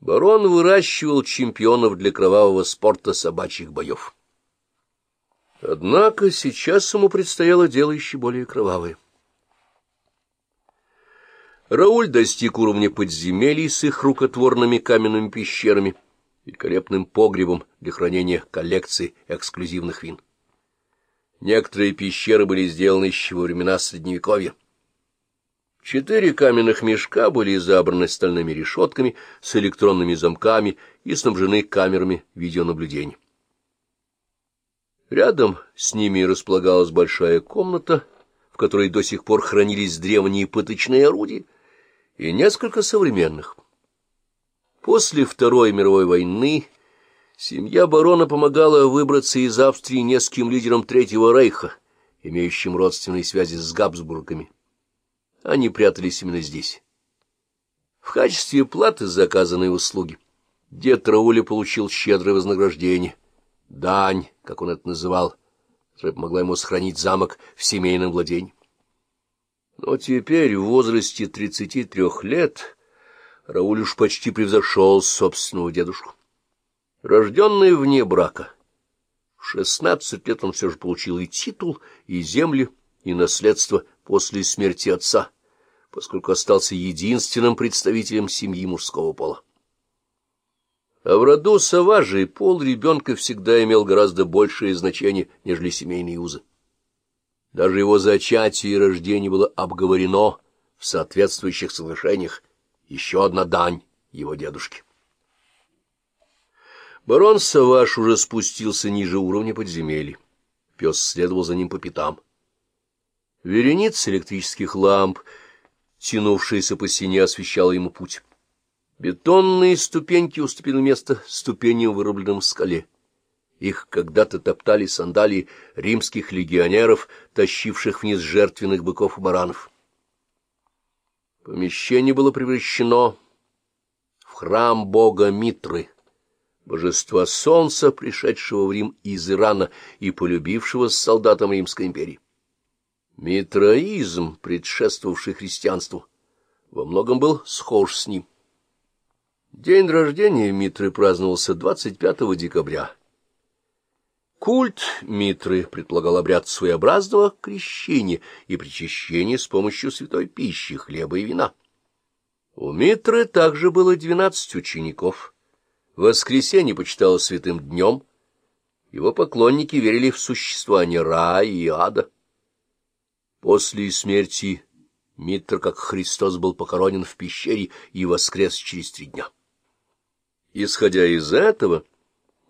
Барон выращивал чемпионов для кровавого спорта собачьих боев. Однако сейчас ему предстояло дело еще более кровавое. Рауль достиг уровня подземелий с их рукотворными каменными пещерами, великолепным погребом для хранения коллекций эксклюзивных вин. Некоторые пещеры были сделаны еще во времена Средневековья. Четыре каменных мешка были забраны стальными решетками с электронными замками и снабжены камерами видеонаблюдения. Рядом с ними располагалась большая комната, в которой до сих пор хранились древние пыточные орудия, и несколько современных. После Второй мировой войны семья барона помогала выбраться из Австрии нескольким лидерам Третьего Рейха, имеющим родственные связи с Габсбургами. Они прятались именно здесь. В качестве платы за заказанной услуги дед Рауля получил щедрое вознаграждение, дань, как он это называл, которая помогла ему сохранить замок в семейном владении. Но теперь, в возрасте тридцати трех лет, Рауль уж почти превзошел собственного дедушку. Рожденный вне брака, в шестнадцать лет он все же получил и титул, и земли, и наследство после смерти отца, поскольку остался единственным представителем семьи мужского пола. А в роду Саважи пол ребенка всегда имел гораздо большее значение, нежели семейные узы. Даже его зачатие и рождение было обговорено в соответствующих соглашениях, еще одна дань его дедушке. Барон Саваш уже спустился ниже уровня подземелья. Пес следовал за ним по пятам. Вереница электрических ламп, тянувшаяся по стене, освещала ему путь. Бетонные ступеньки уступили место ступеням, вырубленным в скале. Их когда-то топтали сандалии римских легионеров, тащивших вниз жертвенных быков и баранов. Помещение было превращено в храм бога Митры, божества солнца, пришедшего в Рим из Ирана и полюбившего с солдатом Римской империи. Митроизм, предшествовавший христианству, во многом был схож с ним. День рождения Митры праздновался 25 декабря. Культ Митры предполагал обряд своеобразного крещения и причащения с помощью святой пищи, хлеба и вина. У Митры также было двенадцать учеников. Воскресенье почиталось святым днем. Его поклонники верили в существование рая и ада. После смерти Митр, как Христос, был похоронен в пещере и воскрес через три дня. Исходя из этого,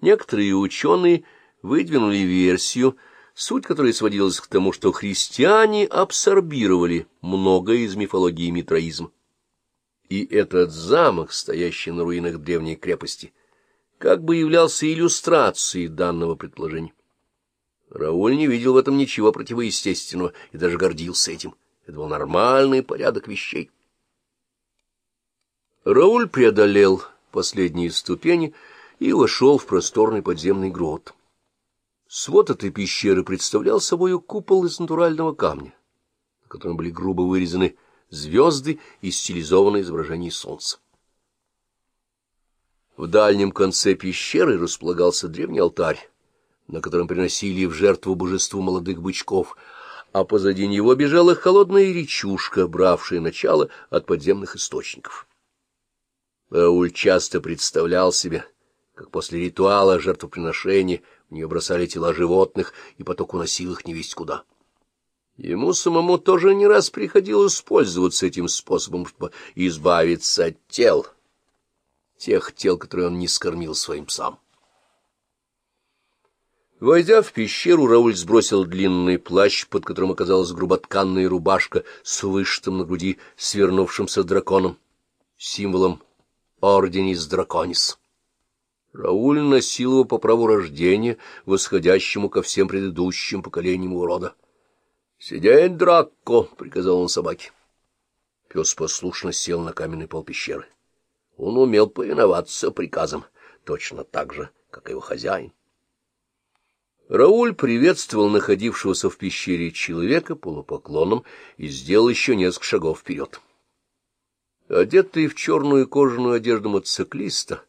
некоторые ученые выдвинули версию, суть которой сводилась к тому, что христиане абсорбировали многое из мифологии митроизма. И этот замок, стоящий на руинах древней крепости, как бы являлся иллюстрацией данного предположения. Рауль не видел в этом ничего противоестественного и даже гордился этим. Это был нормальный порядок вещей. Рауль преодолел последние ступени и вошел в просторный подземный грот. Свод этой пещеры представлял собой купол из натурального камня, на котором были грубо вырезаны звезды и стилизованное изображение солнца. В дальнем конце пещеры располагался древний алтарь, на котором приносили в жертву божеству молодых бычков, а позади него бежала холодная речушка, бравшая начало от подземных источников. Рауль часто представлял себе, как после ритуала жертвоприношения в нее бросали тела животных, и поток уносил их невесть куда. Ему самому тоже не раз приходилось пользоваться этим способом, чтобы избавиться от тел, тех тел, которые он не скормил своим псам. Войдя в пещеру, Рауль сбросил длинный плащ, под которым оказалась груботканная рубашка с вышитым на груди свернувшимся драконом, символом орденис драконис. Рауль носил его по праву рождения, восходящему ко всем предыдущим поколениям его рода. — Сидеть, Дракко! — приказал он собаке. Пес послушно сел на каменный пол пещеры. Он умел повиноваться приказам, точно так же, как его хозяин. Рауль приветствовал находившегося в пещере человека полупоклоном и сделал еще несколько шагов вперед. Одетый в черную кожаную одежду мотоциклиста,